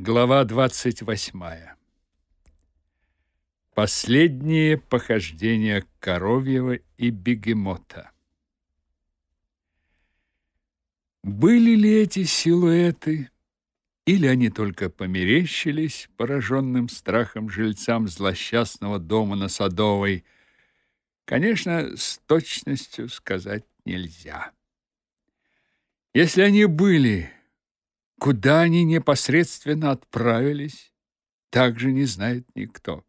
Глава 28. Последние похождения Коровьева и Бегемота. Были ли эти силуэты, или они только померещились пораженным страхом жильцам злосчастного дома на Садовой, конечно, с точностью сказать нельзя. Если они были, куда они непосредственно отправились, также не знает никто.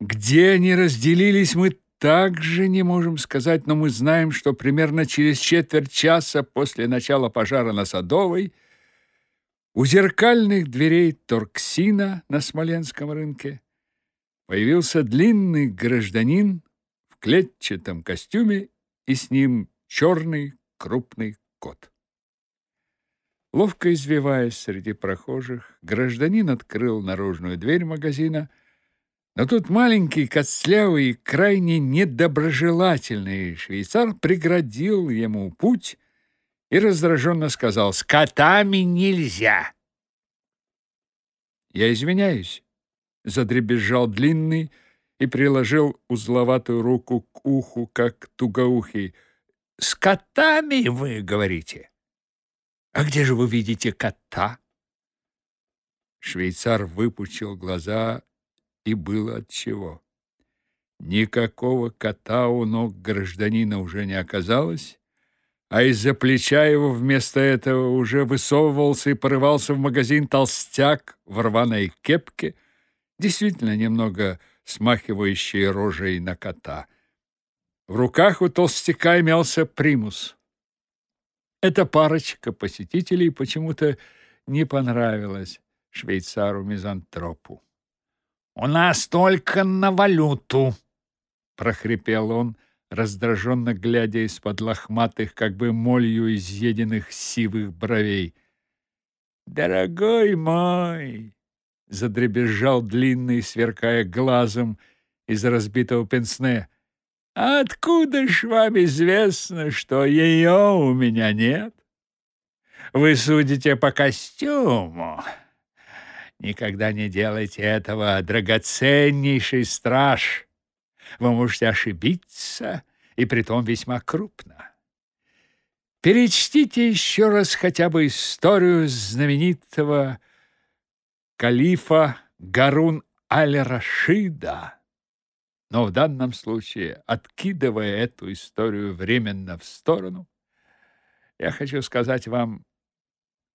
Где они разделились, мы также не можем сказать, но мы знаем, что примерно через четверть часа после начала пожара на Садовой у зеркальных дверей Торксина на Смоленском рынке появился длинный гражданин в клетчатом костюме и с ним черный крупный кот. Ловко извиваясь среди прохожих, гражданин открыл наружную дверь магазина – но тут маленький, костлявый и крайне недоброжелательный швейцар преградил ему путь и раздраженно сказал «С котами нельзя!» «Я извиняюсь», — задребезжал длинный и приложил узловатую руку к уху, как тугоухий. «С котами, вы говорите? А где же вы видите кота?» Швейцар выпучил глаза и было от чего. Никакого кота у ног гражданина уже не оказалось, а из-за плеча его вместо этого уже высовывался и порывался в магазин толстяк в рваной кепке, действительно немного смахивающий рожей на кота. В руках у толстяка имелся примус. Эта парочка посетителей почему-то не понравилась швейцару-мизантропу. У нас только на валюту, прохрипел он, раздраженно глядя из-под лохматых, как бы молью изъеденных сивых бровей. Дорогой мой, задребезжал длинный, сверкая глазом из разбитого пенсне. Откуда ж вам известно, что ее у меня нет? Вы судите по костюму. Никогда не делайте этого, драгоценнейший страж. Вы можете ошибиться, и притом весьма крупно. Перечтите еще раз хотя бы историю знаменитого калифа Гарун аль-Рашида. Но в данном случае, откидывая эту историю временно в сторону, я хочу сказать вам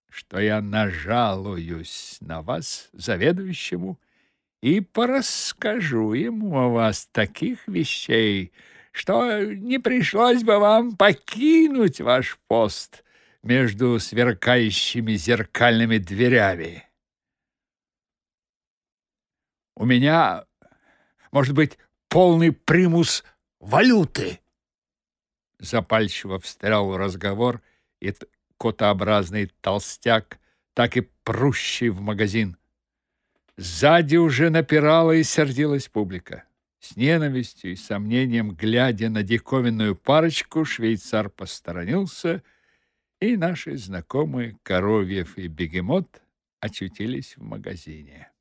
что я нажалуюсь на вас, заведующему, и порасскажу ему о вас таких вещей, что не пришлось бы вам покинуть ваш пост между сверкающими зеркальными дверями. У меня, может быть, полный примус валюты. Запальчиво встрял в разговор и котообразный толстяк, так и прущий в магазин. Сзади уже напирала и сердилась публика. С ненавистью и сомнением, глядя на диковинную парочку, швейцар посторонился, и наши знакомые Коровьев и Бегемот очутились в магазине.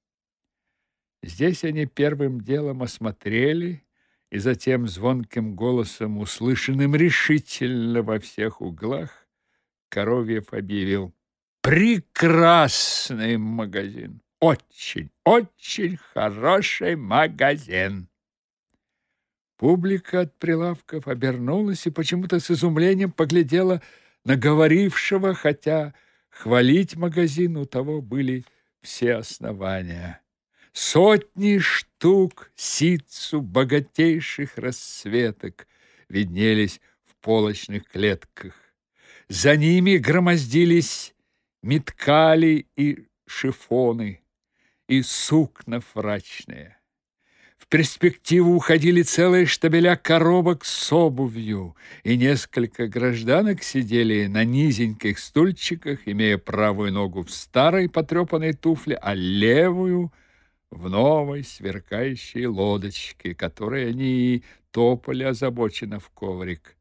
Здесь они первым делом осмотрели и затем звонким голосом, услышанным решительно во всех углах, Коровьев объявил. Прекрасный магазин. Очень, очень хороший магазин. Публика от прилавков обернулась и почему-то с изумлением поглядела на говорившего, хотя хвалить магазин у того были все основания. Сотни штук ситцу богатейших расцветок виднелись в полочных клетках. За ними громоздились меткали и шифоны, и сукна фрачные. В перспективу уходили целые штабеля коробок с обувью, и несколько гражданок сидели на низеньких стульчиках, имея правую ногу в старой потрепанной туфле, а левую в новой сверкающей лодочке, которой они топали озабоченно в коврик.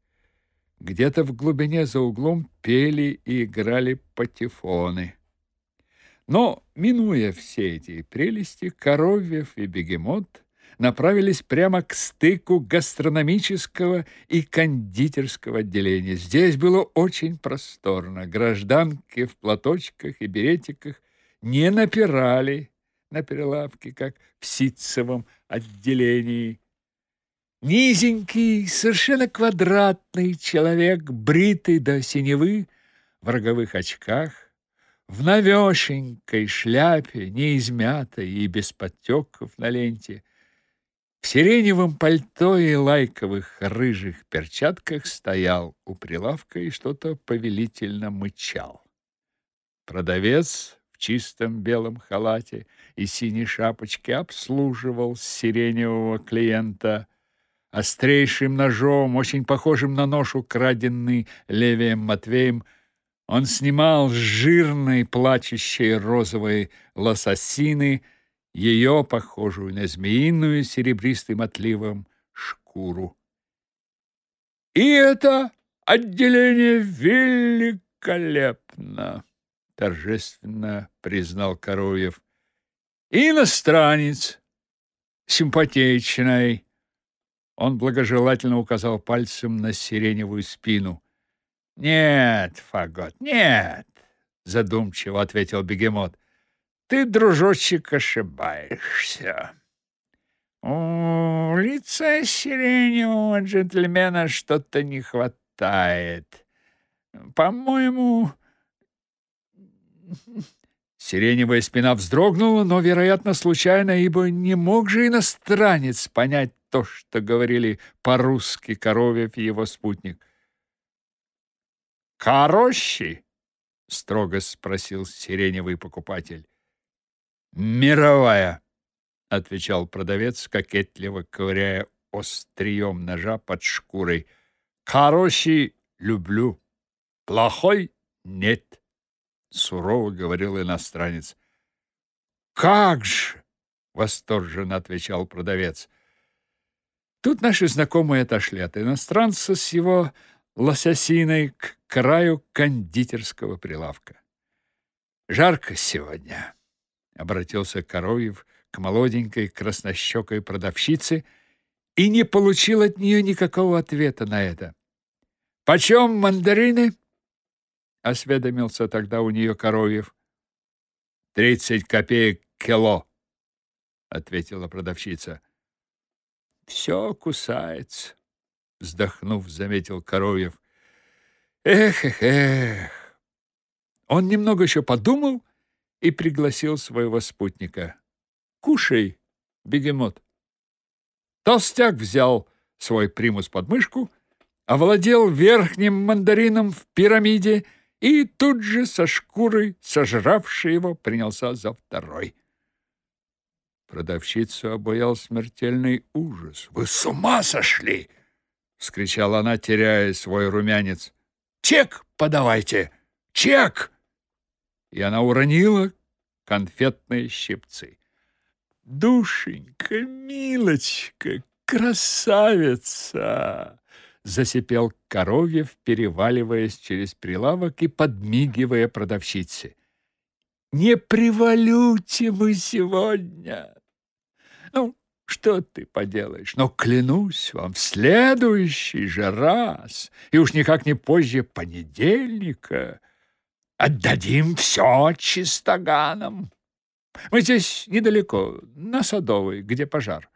Где-то в глубине за углом пели и играли патефоны. Но, минуя все эти прелести, Коровьев и Бегемот направились прямо к стыку гастрономического и кондитерского отделения. Здесь было очень просторно. Гражданки в платочках и беретиках не напирали на прилавке, как в ситцевом отделении. Низенький, совершенно квадратный человек, бритый до синевы, в роговых очках, в навешенькой шляпе, неизмятой и без подтеков на ленте, в сиреневом пальто и лайковых рыжих перчатках стоял у прилавка и что-то повелительно мычал. Продавец в чистом белом халате и синей шапочке обслуживал сиреневого клиента острейшим ножом, очень похожим на нож, украденный Левием Матвеем. Он снимал с жирной, плачущей розовой лососины ее, похожую на змеиную серебристым отливом, шкуру. И это отделение великолепно торжественно признал Коровьев. Иностранец, симпатичный. Он благожелательно указал пальцем на сиреневую спину. Нет, Фагот, нет, задумчиво ответил бегемот. Ты, дружочек, ошибаешься. У лица сиреневого джентльмена что-то не хватает. По-моему, Сиреневая спина вздрогнула, но, вероятно, случайно, ибо не мог же иностранец понять то, что говорили по-русски Коровьев и его спутник. «Корощи?» — строго спросил сиреневый покупатель. «Мировая», — отвечал продавец, кокетливо ковыряя острием ножа под шкурой. «Хороший люблю, плохой нет» сурово говорил иностранец. Как же, восторженно отвечал продавец. Тут наши знакомые отошли от иностранца с его лососиной к краю кондитерского прилавка. Жарко сегодня, обратился Коровьев к молоденькой краснощекой продавщице и не получил от нее никакого ответа на это. Почем мандарины? Осведомился тогда у нее Коровьев. «Тридцать копеек кило», — ответила продавщица. «Все кусается», — вздохнув, заметил Коровьев. «Эх, эх, эх!» Он немного еще подумал и пригласил своего спутника. «Кушай, бегемот». Толстяк взял свой примус под мышку, овладел верхним мандарином в пирамиде и тут же со шкурой, сожравший его, принялся за второй. Продавщицу обоял смертельный ужас. «Вы с ума сошли!» — вскричала она, теряя свой румянец. «Чек подавайте! Чек!» И она уронила конфетные щипцы. «Душенька, милочка, красавица!» Засипел Коровьев, переваливаясь через прилавок и подмигивая продавщице. Не привалюте вы сегодня. Ну, что ты поделаешь? Но клянусь вам, в следующий же раз, и уж никак не позже понедельника, отдадим все чистоганам. Мы здесь недалеко, на Садовой, где пожар.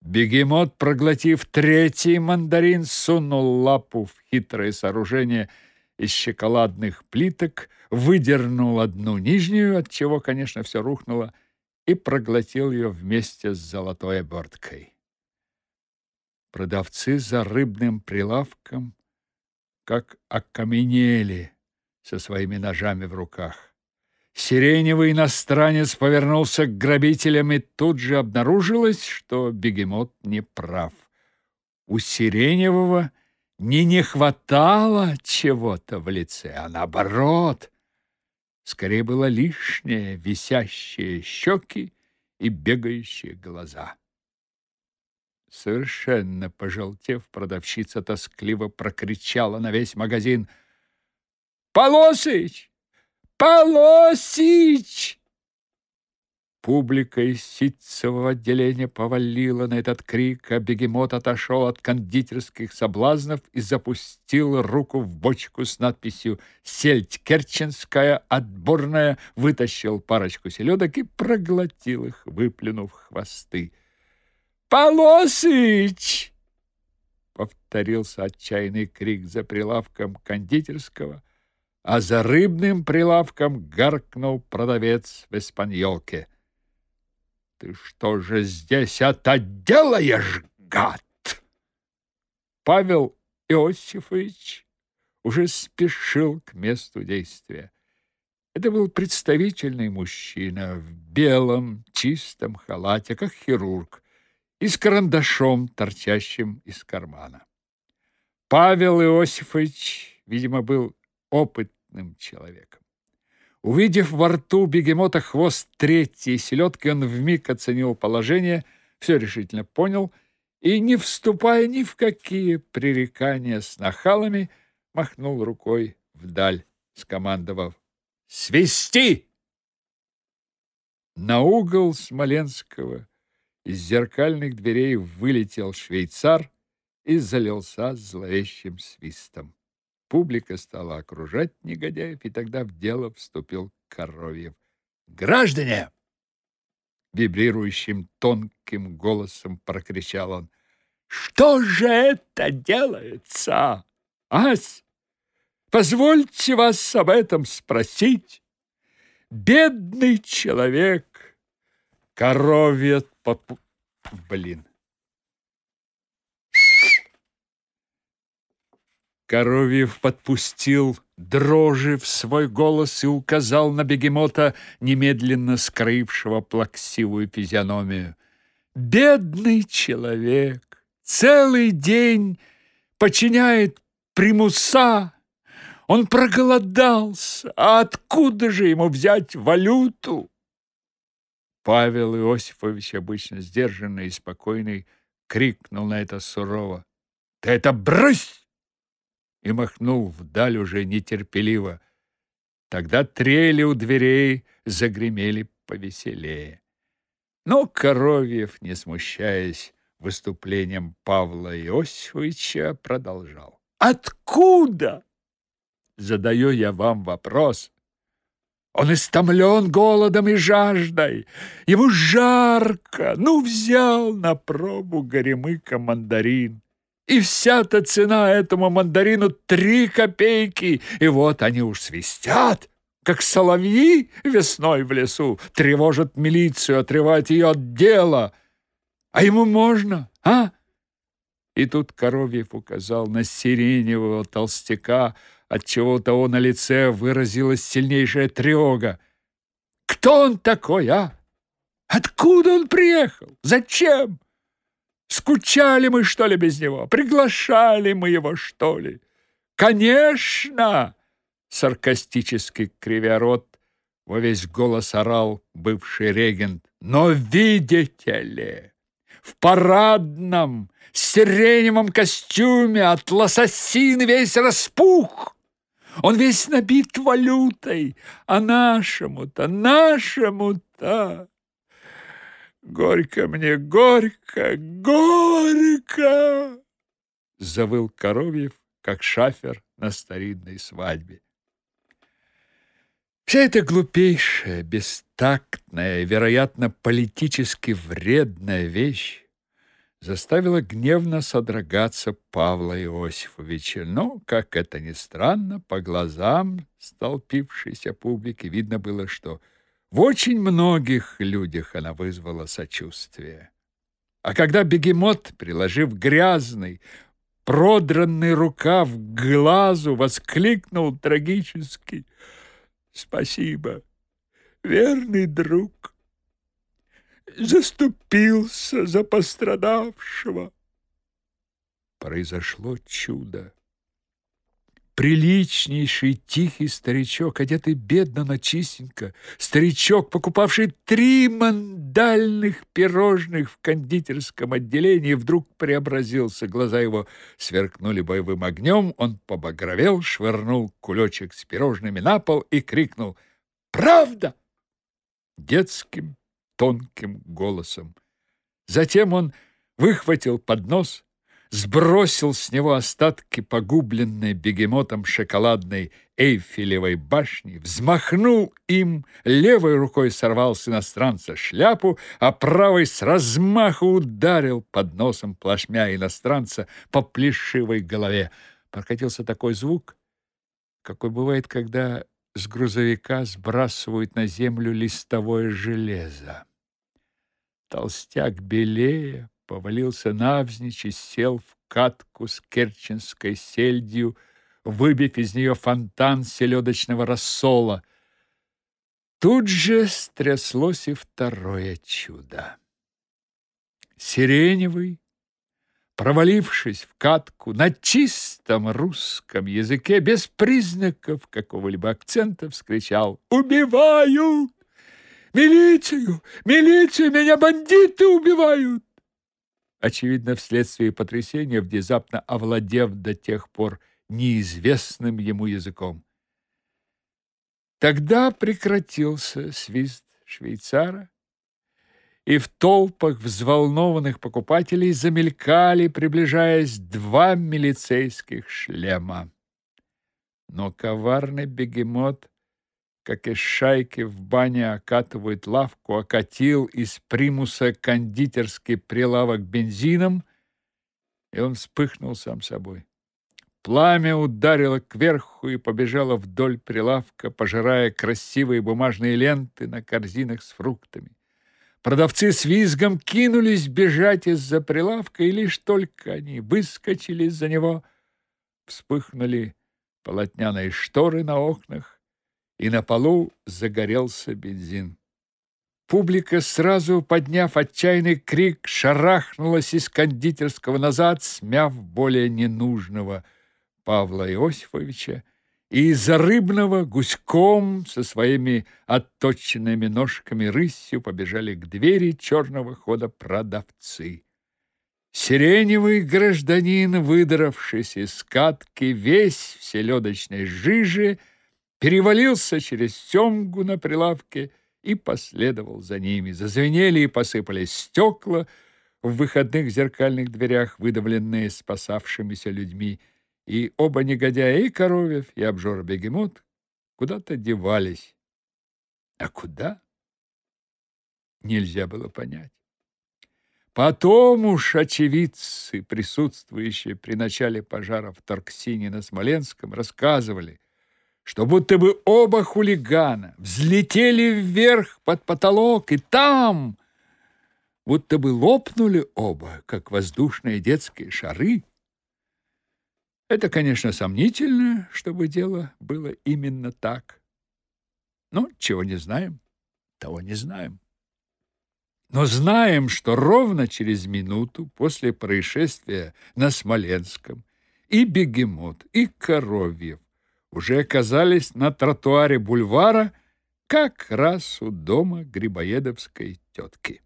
Бегемот, проглотив третий мандарин, сунул лапу в хитрое сооружение из шоколадных плиток, выдернул одну нижнюю, от чего, конечно, все рухнуло, и проглотил ее вместе с золотой оберткой. Продавцы за рыбным прилавком как окаменели со своими ножами в руках. Сиреневый иностранец повернулся к грабителям, и тут же обнаружилось, что бегемот не прав. У Сиреневого не не хватало чего-то в лице, а наоборот. Скорее было лишнее висящие щеки и бегающие глаза. Совершенно пожелтев, продавщица тоскливо прокричала на весь магазин. «Полосыч! Полосич!» Публика из ситцевого отделения повалила на этот крик, а бегемот отошел от кондитерских соблазнов и запустил руку в бочку с надписью «Сельдь Керченская отборная», вытащил парочку селедок и проглотил их, выплюнув хвосты. «Полосыч!» — повторился отчаянный крик за прилавком кондитерского, а за рыбным прилавком гаркнул продавец в испаньолке. Ты что же здесь это делаешь, гад? Павел Иосифович уже спешил к месту действия. Это был представительный мужчина в белом чистом халате, как хирург, и с карандашом, торчащим из кармана. Павел Иосифович, видимо, был опытным человеком. Увидев во рту бегемота хвост третьей селедки, он вмиг оценил положение, все решительно понял и, не вступая ни в какие пререкания с нахалами, махнул рукой вдаль, скомандовав «Свисти!». На угол Смоленского из зеркальных дверей вылетел швейцар и залился зловещим свистом. Публика стала окружать негодяев, и тогда в дело вступил Коровьев. «Граждане!» Вибрирующим тонким голосом прокричал он. «Что же это делается? Ась, позвольте вас об этом спросить. Бедный человек, коровье попу... Блин, Коровьев подпустил дрожи в свой голос и указал на бегемота, немедленно скрывшего плаксивую физиономию. «Бедный человек! Целый день подчиняет примуса! Он проголодался! А откуда же ему взять валюту?» Павел Иосифович, обычно сдержанный и спокойный, крикнул на это сурово. «Ты это брось!» И махнул вдаль уже нетерпеливо. Тогда трели у дверей загремели повеселее. Но Коровьев, не смущаясь выступлением Павла Иосифовича, продолжал. «Откуда?» Задаю я вам вопрос. Он истомлен голодом и жаждой. Ему жарко. Ну, взял на пробу горемыка мандарин. И вся-то цена этому мандарину три копейки. И вот они уж свистят, как соловьи весной в лесу, тревожат милицию, отрывать ее от дела. А ему можно, а? И тут Коровьев указал на сиреневого толстяка, от чего того на лице выразилась сильнейшая тревога. Кто он такой, а? Откуда он приехал? Зачем? Скучали мы, что ли, без него? Приглашали мы его, что ли? Конечно! Саркастически кривя рот, во весь голос орал бывший регент. Но видите ли, в парадном сиреневом костюме атлас осины весь распух. Он весь набит валютой, а нашему-то, нашему-то Горько мне, горько, горько! Завыл Коровьев, как шафер на старинной свадьбе. Вся эта глупейшая, бестактная, вероятно, политически вредная вещь заставила гневно содрогаться Павла Иосифовича. Но, как это ни странно, по глазам столпившейся публики видно было, что в очень многих людях она вызвала сочувствие. А когда бегемот, приложив грязный, продранный рукав к глазу, воскликнул трагически «Спасибо, верный друг!» Заступился за пострадавшего. Произошло чудо приличнейший тихий старичок, одетый бедно, но чистенько, старичок, покупавший три мандальных пирожных в кондитерском отделении, вдруг преобразился. Глаза его сверкнули боевым огнем, он побагровел, швырнул кулечек с пирожными на пол и крикнул Правда? Детским тонким голосом. Затем он выхватил поднос, сбросил с него остатки погубленной бегемотом шоколадной Эйфелевой башни, взмахнул им, левой рукой сорвал с иностранца шляпу, а правой с размаху ударил под носом плашмя иностранца по плешивой голове. Прокатился такой звук, какой бывает, когда с грузовика сбрасывают на землю листовое железо. Толстяк белее повалился навзничь и сел в катку с керченской сельдью, выбив из нее фонтан селедочного рассола. Тут же стряслось и второе чудо. Сиреневый, провалившись в катку на чистом русском языке, без признаков какого-либо акцента, вскричал «Убивают! Милицию! Милицию! Меня бандиты убивают!» Очевидно, вследствие потрясения, внезапно овладев до тех пор неизвестным ему языком. Тогда прекратился свист швейцара, и в толпах взволнованных покупателей замелькали, приближаясь, два милицейских шлема. Но коварный бегемот, как из шайки в бане окатывают лавку, окатил из примуса кондитерский прилавок бензином, и он вспыхнул сам собой. Пламя ударило кверху и побежало вдоль прилавка, пожирая красивые бумажные ленты на корзинах с фруктами. Продавцы с визгом кинулись бежать из-за прилавка, и лишь только они выскочили из-за него, вспыхнули полотняные шторы на окнах, и на полу загорелся бензин. Публика, сразу подняв отчаянный крик, шарахнулась из кондитерского назад, смяв более ненужного – Павла Иосифовича, и из-за рыбного гуськом со своими отточенными ножками рысью побежали к двери черного хода продавцы. Сиреневый гражданин, выдравшись из катки, весь в селедочной жиже, перевалился через семгу на прилавке и последовал за ними. Зазвенели и посыпались стекла в выходных зеркальных дверях, выдавленные спасавшимися людьми, и оба негодяя, и Коровьев, и обжора-бегемот, куда-то девались. А куда? Нельзя было понять. Потом уж очевидцы, присутствующие при начале пожара в Торксине на Смоленском, рассказывали, что будто бы оба хулигана взлетели вверх под потолок, и там будто бы лопнули оба, как воздушные детские шары, это, конечно, сомнительно, чтобы дело было именно так. Но чего не знаем, того не знаем. Но знаем, что ровно через минуту после происшествия на Смоленском и Бегемот, и Коровьев уже оказались на тротуаре бульвара как раз у дома Грибоедовской тетки.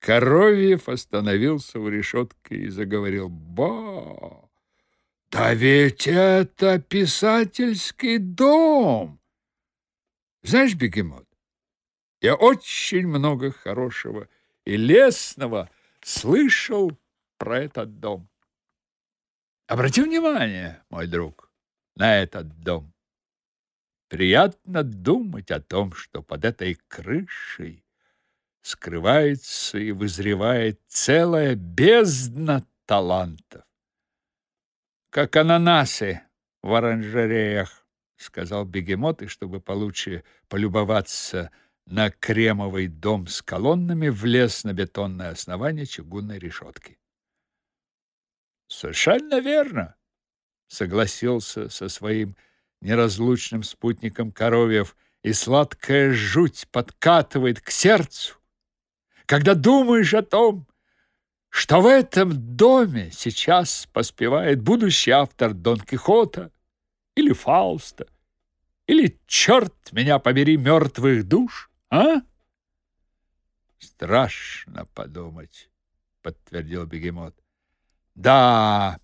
Коровьев остановился у решетки и заговорил «Ба!» Да ведь это писательский дом. Знаешь, бегемот, я очень много хорошего и лестного слышал про этот дом. Обрати внимание, мой друг, на этот дом. Приятно думать о том, что под этой крышей скрывается и вызревает целая бездна талантов как ананасы в оранжереях, сказал бегемот, и чтобы получше полюбоваться на кремовый дом с колоннами, влез на бетонное основание чугунной решетки. Совершенно верно, согласился со своим неразлучным спутником Коровьев, и сладкая жуть подкатывает к сердцу, когда думаешь о том, что в этом доме сейчас поспевает будущий автор Дон Кихота или Фауста, или, черт меня побери, мертвых душ, а? Страшно подумать, подтвердил бегемот. Да,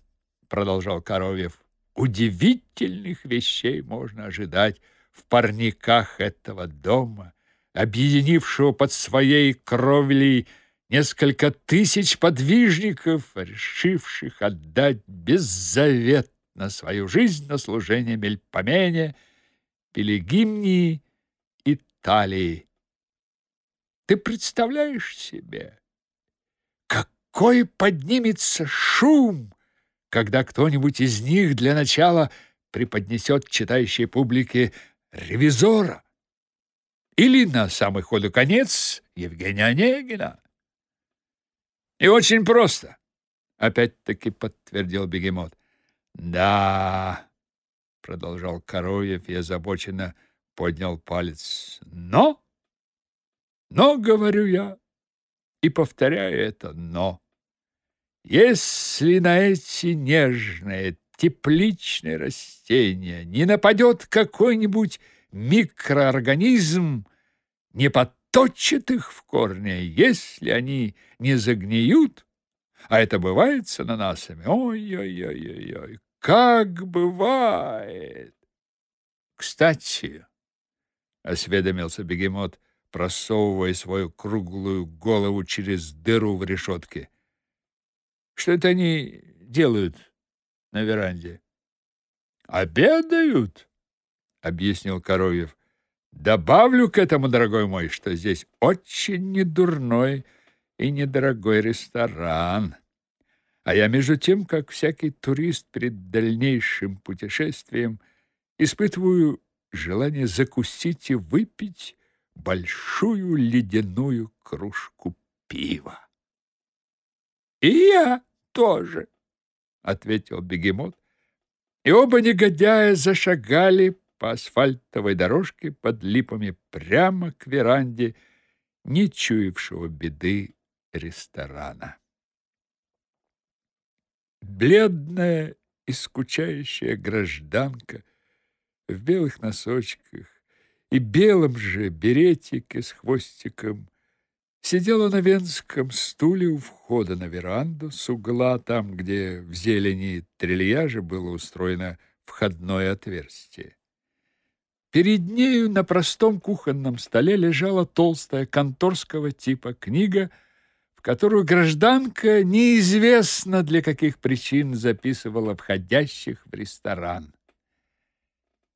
продолжал Коровьев, удивительных вещей можно ожидать в парниках этого дома, объединившего под своей кровлей несколько тысяч подвижников, решивших отдать беззаветно свою жизнь на служение Мельпомене, Пелегимнии и Талии. Ты представляешь себе, какой поднимется шум, когда кто-нибудь из них для начала преподнесет читающей публике ревизора или на самый ходу конец Евгения Онегина. И очень просто, опять-таки подтвердил бегемот. Да, продолжал Короев и озабоченно поднял палец. Но, но, говорю я, и повторяю это «но». Если на эти нежные, тепличные растения не нападет какой-нибудь микроорганизм, не подточит их в корне, если они не загниют, а это бывает с ананасами, ой-ой-ой-ой, как бывает. Кстати, осведомился бегемот, просовывая свою круглую голову через дыру в решетке. Что это они делают на веранде? Обедают, объяснил Коровьев. Добавлю к этому, дорогой мой, что здесь очень недурной и недорогой ресторан. А я между тем, как всякий турист перед дальнейшим путешествием, испытываю желание закусить и выпить большую ледяную кружку пива. И я тоже, ответил бегемот. И оба негодяя зашагали по асфальтовой дорожке под липами прямо к веранде не чуявшего беды ресторана. Бледная и скучающая гражданка в белых носочках и белом же беретике с хвостиком сидела на венском стуле у входа на веранду с угла, там, где в зелени трильяжа было устроено входное отверстие. Перед нею на простом кухонном столе лежала толстая конторского типа книга, в которую гражданка неизвестно для каких причин записывала входящих в ресторан.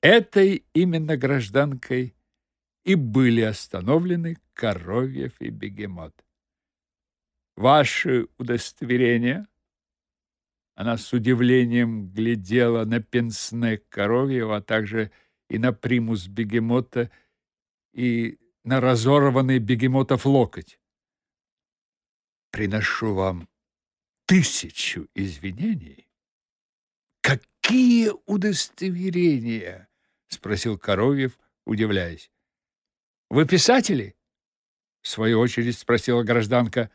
Этой именно гражданкой и были остановлены Коровьев и Бегемот. Ваши удостоверения? Она с удивлением глядела на пенсне Коровьева, а также и на примус Бегемота, и на разорванный Бегемотов локоть. Приношу вам тысячу извинений. Какие удостоверения? спросил Коровьев, удивляясь. Вы писатели? В свою очередь спросила гражданка.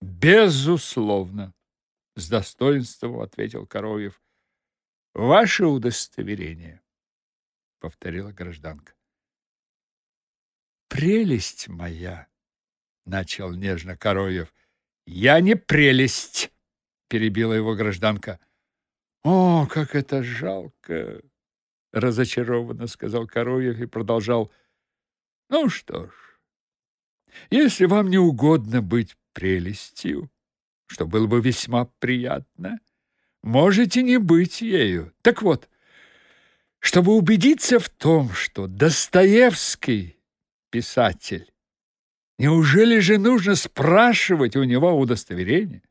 Безусловно, с достоинством ответил Коровьев. Ваше удостоверение, повторила гражданка. Прелесть моя, начал нежно Коровьев. Я не прелесть, перебила его гражданка. О, как это жалко, разочарованно сказал Коровьев и продолжал: Ну что ж, если вам не угодно быть прелестью, что было бы весьма приятно, можете не быть ею. Так вот, чтобы убедиться в том, что Достоевский писатель, неужели же нужно спрашивать у него удостоверение?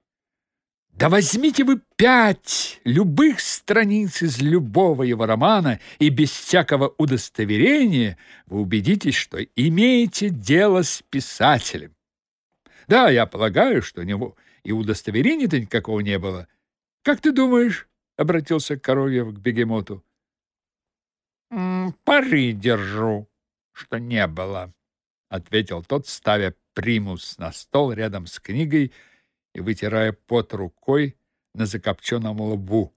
Да возьмите вы пять любых страниц из любого его романа, и без всякого удостоверения вы убедитесь, что имеете дело с писателем. Да, я полагаю, что у него и удостоверения-то никакого не было. Как ты думаешь? обратился Коровьев к бегемоту. Пары держу, что не было, ответил тот, ставя примус на стол рядом с книгой и вытирая пот рукой на закопченном лбу.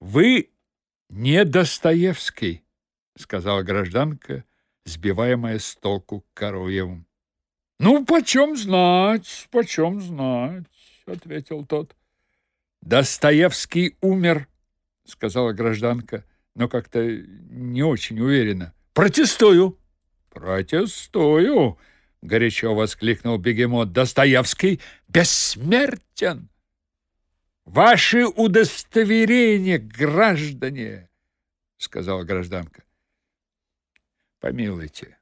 «Вы не Достоевский», — сказала гражданка, сбиваемая с толку Коровьевым. «Ну, почем знать, почем знать», — ответил тот. «Достоевский умер», — сказала гражданка, но как-то не очень уверенно. «Протестую!» «Протестую!» — горячо воскликнул бегемот. «Достоевский бессмертен!» «Ваши удостоверения, граждане!» — сказала гражданка. «Помилуйте,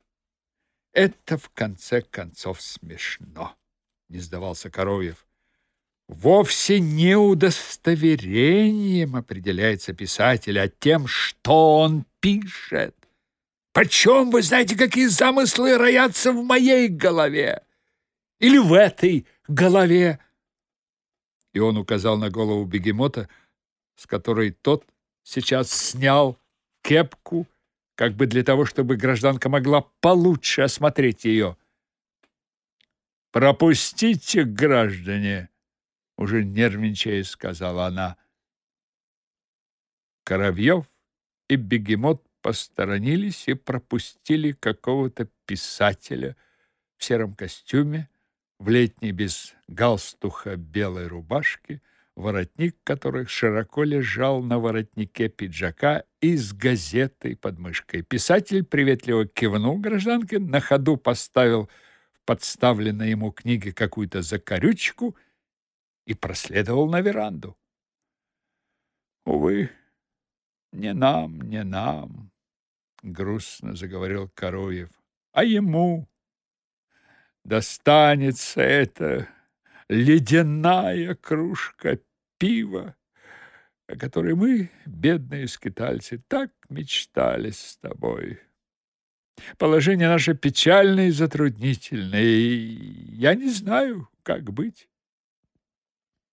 это в конце концов смешно!» — не сдавался Коровьев. «Вовсе не удостоверением определяется писатель, а тем, что он пишет. Почем вы знаете, какие замыслы роятся в моей голове? Или в этой голове?» И он указал на голову бегемота, с которой тот сейчас снял кепку, как бы для того, чтобы гражданка могла получше осмотреть ее. «Пропустите, граждане!» — уже нервничая сказала она. Коровьев и бегемот посторонились и пропустили какого-то писателя в сером костюме, в летней без галстуха белой рубашке, воротник которых широко лежал на воротнике пиджака и с газетой под мышкой. Писатель приветливо кивнул гражданке, на ходу поставил в подставленной ему книге какую-то закорючку и проследовал на веранду. Увы, не нам, не нам, грустно заговорил Короев, а ему достанется эта ледяная кружка пива, о которой мы, бедные скитальцы, так мечтали с тобой. Положение наше печальное и затруднительное, и я не знаю, как быть.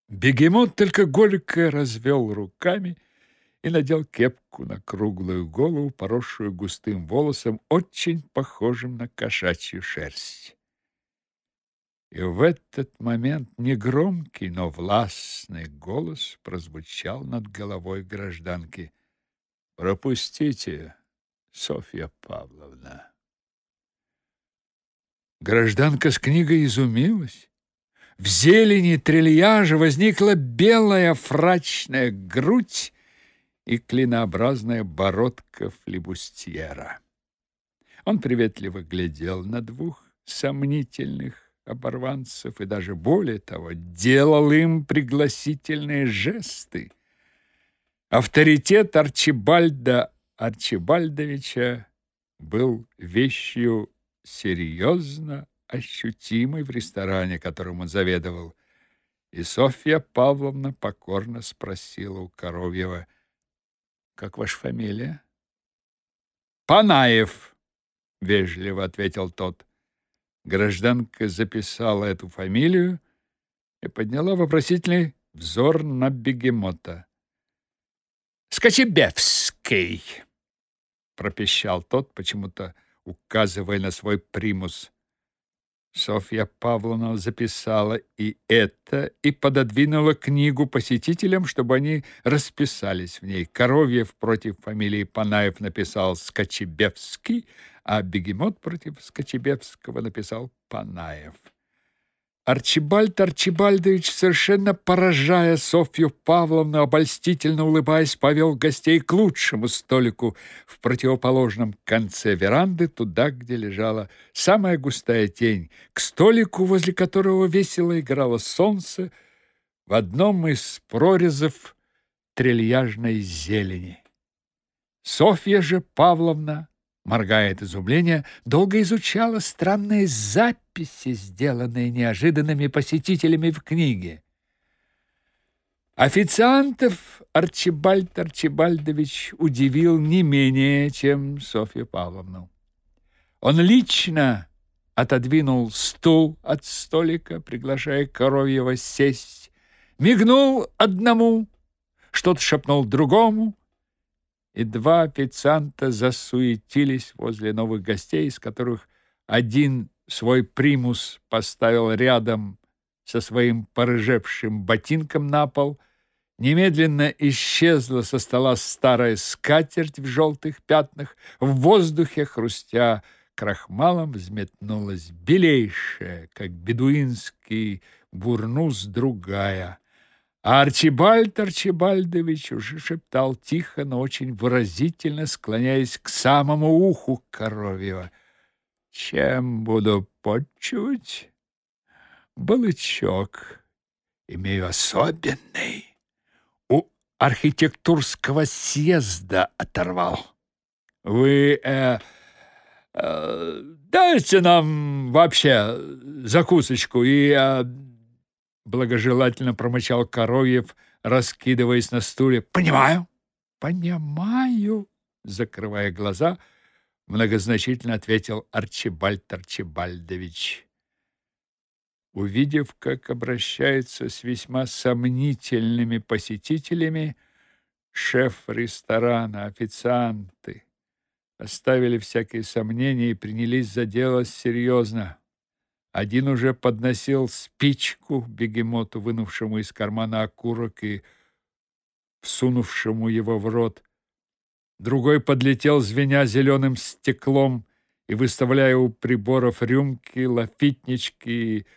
Бегемот только горько развел руками и надел кепку на круглую голову, поросшую густым волосом, очень похожим на кошачью шерсть. И в этот момент негромкий, но властный голос прозвучал над головой гражданки. «Пропустите, Софья Павловна». Гражданка с книгой изумилась. В зелени трильяжа возникла белая фрачная грудь и клинообразная бородка флибустьера. Он приветливо глядел на двух сомнительных оборванцев и даже более того, делал им пригласительные жесты. Авторитет Арчибальда Арчибальдовича был вещью серьезно ощутимой в ресторане, которым он заведовал. И Софья Павловна покорно спросила у Коровьева, «Как ваша фамилия?» «Панаев», — вежливо ответил тот. Гражданка записала эту фамилию и подняла вопросительный взор на бегемота. «Скочебевский!» — пропищал тот, почему-то указывая на свой примус. Софья Павловна записала и это, и пододвинула книгу посетителям, чтобы они расписались в ней. Коровьев против фамилии Панаев написал Скочебевский, а Бегемот против Скочебевского написал Панаев. Арчибальд Арчибальдович, совершенно поражая Софью Павловну, обольстительно улыбаясь, повел гостей к лучшему столику в противоположном конце веранды, туда, где лежала самая густая тень, к столику, возле которого весело играло солнце в одном из прорезов трильяжной зелени. Софья же Павловна моргая от изумления, долго изучала странные записи, сделанные неожиданными посетителями в книге. Официантов Арчибальд Арчибальдович удивил не менее, чем Софью Павловну. Он лично отодвинул стул от столика, приглашая Коровьева сесть, мигнул одному, что-то шепнул другому, и два официанта засуетились возле новых гостей, из которых один свой примус поставил рядом со своим порыжевшим ботинком на пол. Немедленно исчезла со стола старая скатерть в желтых пятнах. В воздухе, хрустя крахмалом, взметнулась белейшая, как бедуинский бурнус, другая. А Арчибальд Арчибальдович уже шептал тихо, но очень выразительно, склоняясь к самому уху коровьего. «Чем буду почуть? Балычок имею особенный. У архитектурского съезда оторвал. Вы э, э, дайте нам вообще закусочку и э, благожелательно промычал Коровьев, раскидываясь на стуле. Понимаю. Понимаю, закрывая глаза, многозначительно ответил Арчибальд Арчибальдович. Увидев, как обращается с весьма сомнительными посетителями, шеф ресторана, официанты оставили всякие сомнения и принялись за дело серьезно. Один уже подносил спичку бегемоту, вынувшему из кармана окурок и всунувшему его в рот. Другой подлетел, звеня зеленым стеклом и выставляя у приборов рюмки, лафитнички и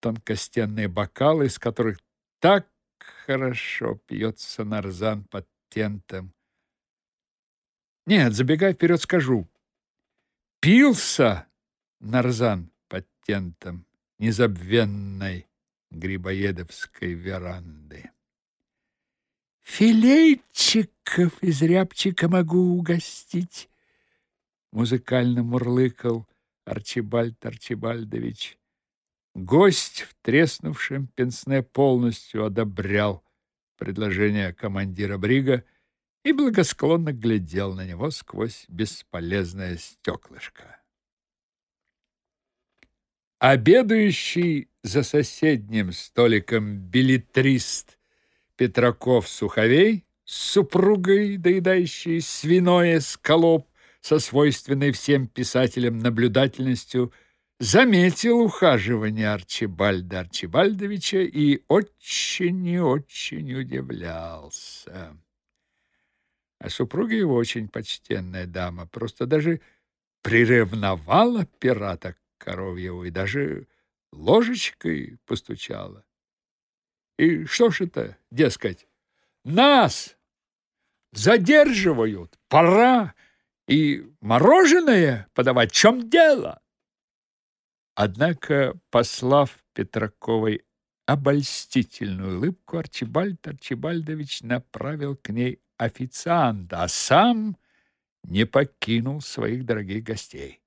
тонкостенные бокалы, из которых так хорошо пьется нарзан под тентом. Нет, забегая вперед, скажу. Пился нарзан под тентом незабвенной грибоедовской веранды. Филейчиков из рябчика могу угостить, музыкально мурлыкал Арчибальд Арчибальдович. Гость в треснувшем пенсне полностью одобрял предложение командира брига и благосклонно глядел на него сквозь бесполезное стеклышко. Обедающий за соседним столиком билетрист Петраков-Суховей с супругой, доедающей свиное скалоп со свойственной всем писателям наблюдательностью, заметил ухаживание Арчибальда Арчибальдовича и очень и очень удивлялся. А супруга его очень почтенная дама, просто даже приревновала пирата коровьего и даже ложечкой постучала. И что ж это, дескать, нас задерживают, пора и мороженое подавать, в чем дело? Однако, послав Петраковой обольстительную улыбку, Арчибальд Арчибальдович направил к ней официанта, а сам не покинул своих дорогих гостей.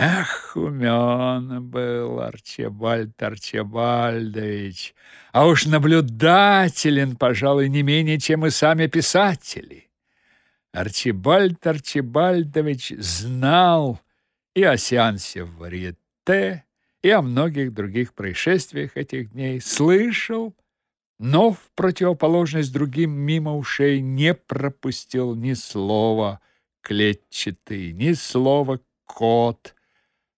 Эх, умен был Арчибальд Арчибальдович, а уж наблюдателен, пожалуй, не менее, чем и сами писатели. Арчибальд Арчибальдович знал, и о сеансе в варьете, и о многих других происшествиях этих дней слышал, но в противоположность другим мимо ушей не пропустил ни слова клетчатый, ни слова кот.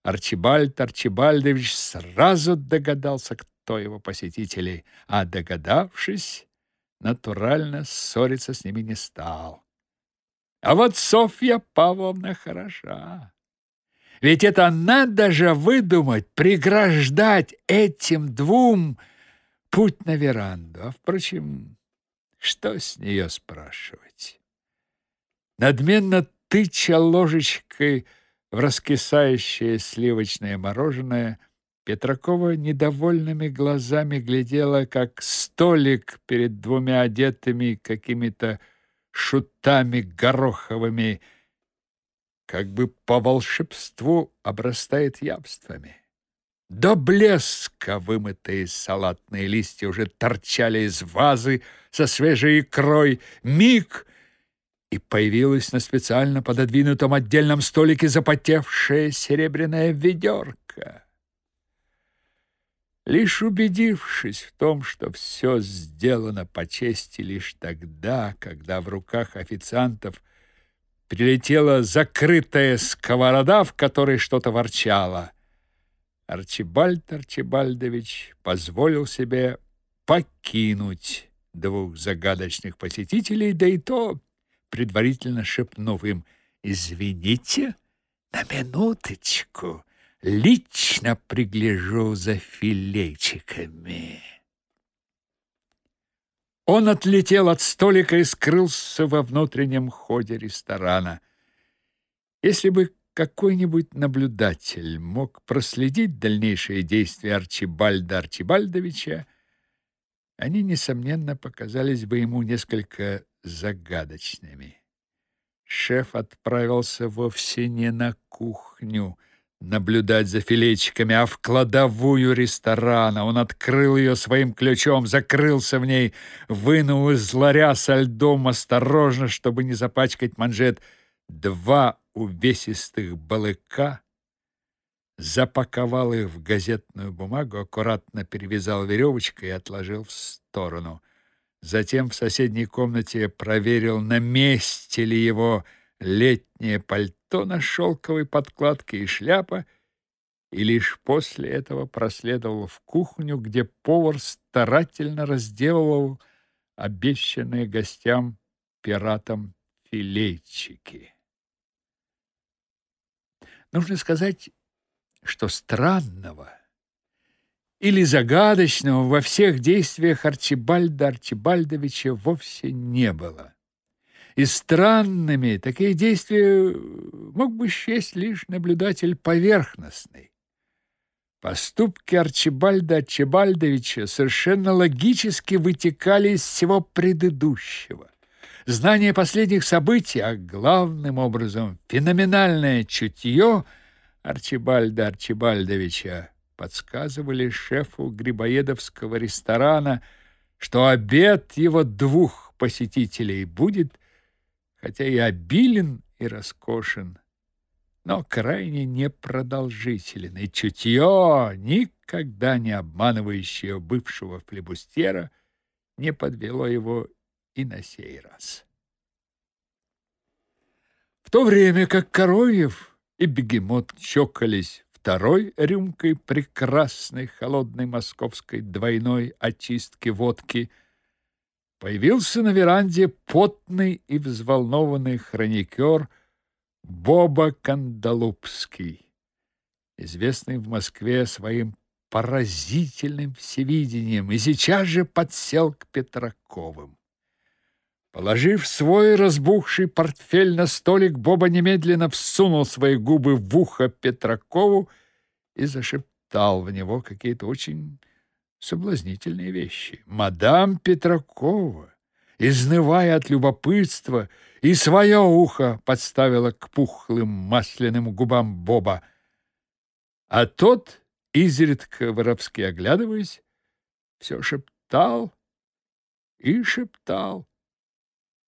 Арчибальд Арчибальдович сразу догадался, кто его посетители, а догадавшись, натурально ссориться с ними не стал. А вот Софья Павловна хороша. Ведь это надо же выдумать, преграждать этим двум путь на веранду. А, впрочем, что с нее спрашивать? Надменно тыча ложечкой в раскисающее сливочное мороженое, Петракова недовольными глазами глядела, как столик перед двумя одетыми какими-то шутами гороховыми как бы по волшебству обрастает явствами. До блеска вымытые салатные листья уже торчали из вазы со свежей икрой. Миг, и появилась на специально пододвинутом отдельном столике запотевшая серебряная ведерко. Лишь убедившись в том, что все сделано по чести лишь тогда, когда в руках официантов прилетела закрытая сковорода, в которой что-то ворчало. Арчибальд Арчибальдович позволил себе покинуть двух загадочных посетителей, да и то предварительно шепнув им «Извините, на минуточку, лично пригляжу за филейчиками». Он отлетел от столика и скрылся во внутреннем ходе ресторана. Если бы какой-нибудь наблюдатель мог проследить дальнейшие действия Арчибальда Арчибальдовича, они, несомненно, показались бы ему несколько загадочными. Шеф отправился вовсе не на кухню наблюдать за филейчиками, а в кладовую ресторана. Он открыл ее своим ключом, закрылся в ней, вынул из ларя со льдом осторожно, чтобы не запачкать манжет, два увесистых балыка, запаковал их в газетную бумагу, аккуратно перевязал веревочкой и отложил в сторону. Затем в соседней комнате проверил, на месте ли его летнее пальто на шелковой подкладке и шляпа, и лишь после этого проследовал в кухню, где повар старательно разделывал обещанные гостям пиратам филейчики. Нужно сказать, что странного или загадочного во всех действиях Арчибальда Арчибальдовича вовсе не было. И странными такие действия мог бы счесть лишь наблюдатель поверхностный. Поступки Арчибальда Арчибальдовича совершенно логически вытекали из всего предыдущего. Знание последних событий, а главным образом феноменальное чутье Арчибальда Арчибальдовича подсказывали шефу грибоедовского ресторана, что обед его двух посетителей будет, хотя и обилен и роскошен, но крайне непродолжителен, и чутье, никогда не обманывающее бывшего флебустьера, не подвело его и на сей раз. В то время как Коровьев и Бегемот чокались второй рюмкой прекрасной холодной московской двойной очистки водки, появился на веранде потный и взволнованный хроникер Боба Кандалупский, известный в Москве своим поразительным всевидением, и сейчас же подсел к Петраковым. Положив свой разбухший портфель на столик, Боба немедленно всунул свои губы в ухо Петракову и зашептал в него какие-то очень соблазнительные вещи. Мадам Петракова, изнывая от любопытства, и свое ухо подставила к пухлым масляным губам Боба. А тот, изредка воровски оглядываясь, все шептал и шептал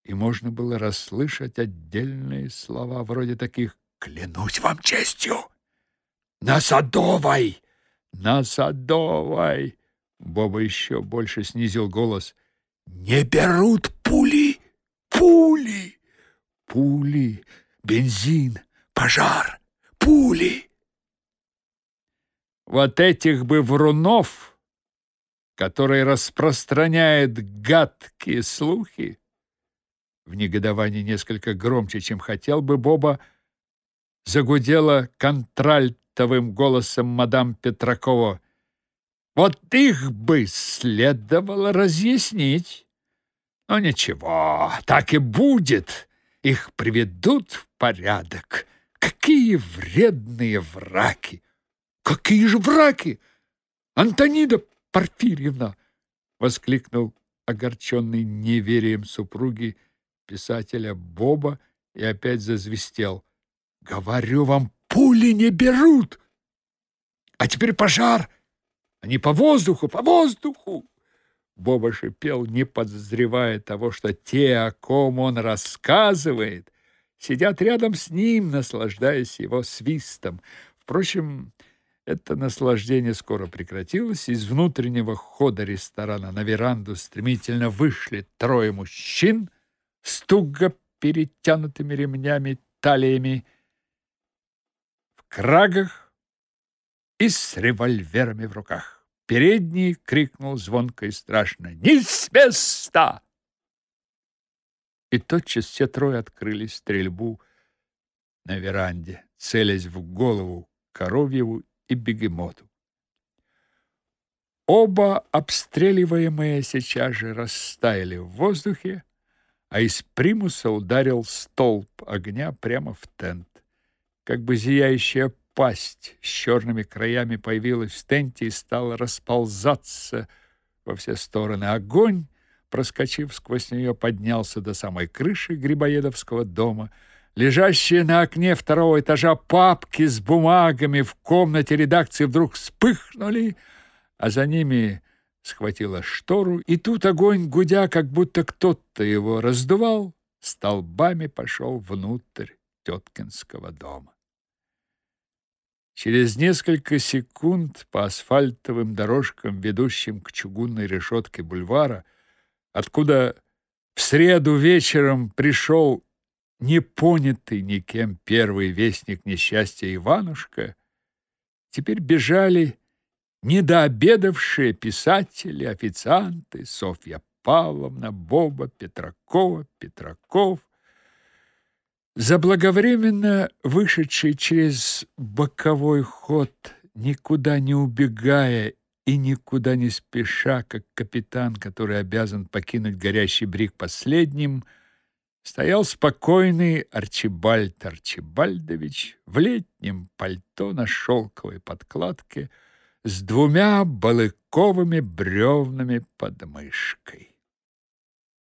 и можно было расслышать отдельные слова вроде таких «Клянусь вам честью! На Садовой! На Садовой!» Боба еще больше снизил голос. «Не берут пули! Пули! Пули! Бензин! Пожар! Пули!» Вот этих бы врунов, которые распространяют гадкие слухи, в негодовании несколько громче, чем хотел бы Боба, загудела контральтовым голосом мадам Петракова. Вот их бы следовало разъяснить. Но ничего, так и будет. Их приведут в порядок. Какие вредные враки! Какие же враки! Антонида Порфирьевна! воскликнул огорченный неверием супруги писателя Боба и опять зазвистел. «Говорю вам, пули не берут! А теперь пожар! Они по воздуху, по воздуху!» Боба шипел, не подозревая того, что те, о ком он рассказывает, сидят рядом с ним, наслаждаясь его свистом. Впрочем, это наслаждение скоро прекратилось. Из внутреннего хода ресторана на веранду стремительно вышли трое мужчин — с туго перетянутыми ремнями талиями, в крагах и с револьверами в руках. Передний крикнул звонко и страшно «Не с места!» И тотчас все трое открыли стрельбу на веранде, целясь в голову Коровьеву и Бегемоту. Оба обстреливаемые сейчас же растаяли в воздухе, а из примуса ударил столб огня прямо в тент. Как бы зияющая пасть с черными краями появилась в тенте и стала расползаться во все стороны. Огонь, проскочив сквозь нее, поднялся до самой крыши Грибоедовского дома. Лежащие на окне второго этажа папки с бумагами в комнате редакции вдруг вспыхнули, а за ними схватила штору, и тут огонь, гудя, как будто кто-то его раздувал, столбами пошел внутрь теткинского дома. Через несколько секунд по асфальтовым дорожкам, ведущим к чугунной решетке бульвара, откуда в среду вечером пришел непонятый никем первый вестник несчастья Иванушка, теперь бежали недообедавшие писатели, официанты, Софья Павловна, Боба, Петракова, Петраков, заблаговременно вышедший через боковой ход, никуда не убегая и никуда не спеша, как капитан, который обязан покинуть горящий брик последним, стоял спокойный Арчибальд Арчибальдович в летнем пальто на шелковой подкладке, с двумя балыковыми бревнами под мышкой.